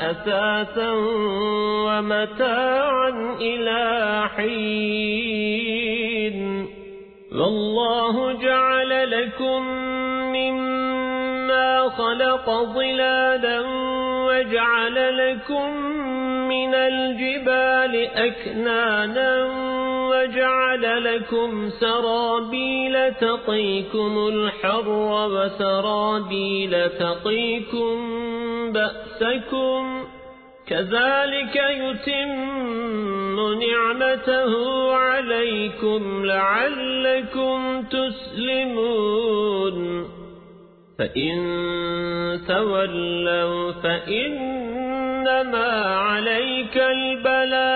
أساسا ومتاعا إلى حين. والله جعل لكم مما خلق ظلالا وجعل لكم من الجبال أكنانا وجعل لكم سرابيل تقيكم الحر وسرابيل تقيكم بأسكم كذلك يتم نعمته عليكم لعلكم تسلمون. فإن تولوا فإنما عليك البلاغ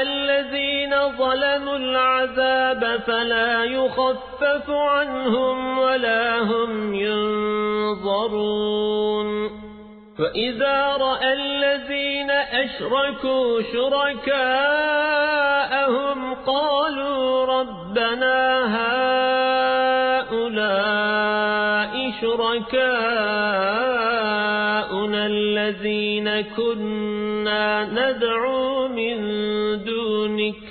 ظلموا العذاب فلا يخفف عنهم ولا هم ينظرون. وإذا رأى الذين أشركوا شركاءهم قالوا ربنا هؤلاء شركاءنا الذين كنا ندعو من دونك.